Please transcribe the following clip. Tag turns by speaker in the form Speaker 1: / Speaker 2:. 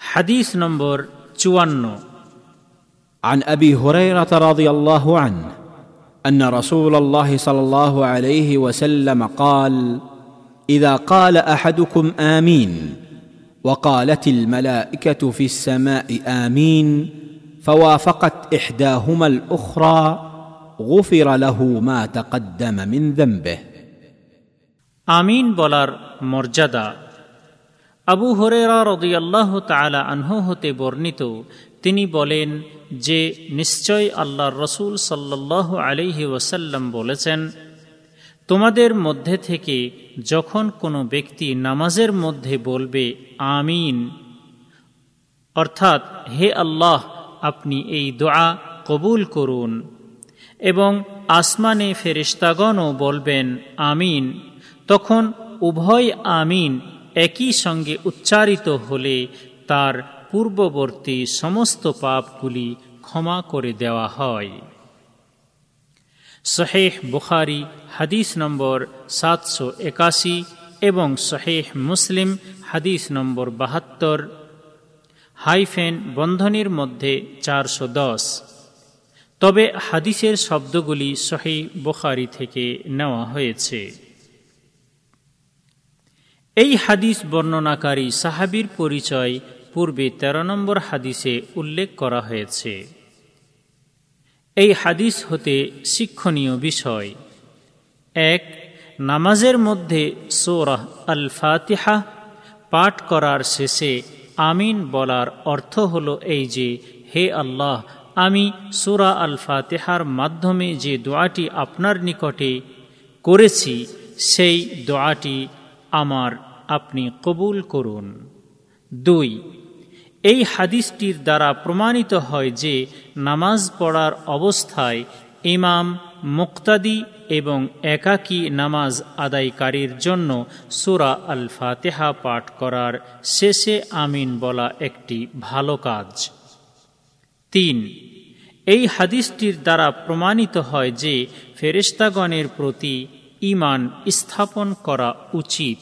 Speaker 1: حديث نمبر 54
Speaker 2: عن أبي هريرة رضي الله عنه أن رسول الله صلى الله عليه وسلم قال إذا قال أحدكم آمين وقالت الملائكة في السماء آمين فوافقت إحداهما الأخرى غفر له ما تقدم من ذنبه.
Speaker 1: آمين بولار مرجدا. আবু হরেরা রদিয়াল্লাহ তালা আনহু হতে বর্ণিত, তিনি বলেন যে, নিশ্চয় আল্লাহর রসুল সাল্লাহ আলিহি ওসাল্লাম বলেছেন, তোমাদের মধ্যে থেকে যখন কোনো ব্যক্তি নামাজের মধ্যে বলবে, আমিন, অর্থাৎ, হে আল্লাহ, আপনি এই দোয়া কবুল করুন এবং আসমানে ফেরিস্তাগণও বলবেন, আমিন, তখন উভয় আমিন একই সঙ্গে উচ্চারিত হলে তার পূর্ববর্তী সমস্ত পাপগুলি ক্ষমা করে দেওয়া হয়। শহেহ বুখারি, হাদিস নম্বর সাতশো একাশি এবং শহেহ মুসলিম, হাদিস নম্বর বাহাত্তর, হাইফেন বন্ধনীর মধ্যে চারশো দশ। তবে হাদিসের শব্দগুলি সহি বুখারি থেকে নেওয়া হয়েছে। এই হাদিস বর্ণনাকারী সাহাবির পরিচয় পূর্বে ১৩ নম্বর হাদিসে উল্লেখ করা হয়েছে। এই হাদিস হতে শিক্ষণীয় বিষয়। এক, নামাজের মধ্যে সোরাহ আল ফাতিহা পাঠ করার শেষে আমিন বলার অর্থ হল এই যে, হে আল্লাহ, আমি সুরা আল ফাতেহার মাধ্যমে যে দোয়াটি আপনার নিকটে করেছি, সেই দোয়াটি আমার আপনি কবুল করুন। দুই, এই হাদিসটির দ্বারা প্রমাণিত হয় যে নামাজ পড়ার অবস্থায় ইমাম মুক্তাদি এবং একাকী নামাজ আদায়কারীর জন্য সুরা আল ফাতেহা পাঠ করার শেষে আমিন বলা একটি ভালো কাজ। তিন, এই হাদিসটির দ্বারা প্রমাণিত হয় যে ফেরিস্তাগণের প্রতি ইমান স্থাপন করা উচিত।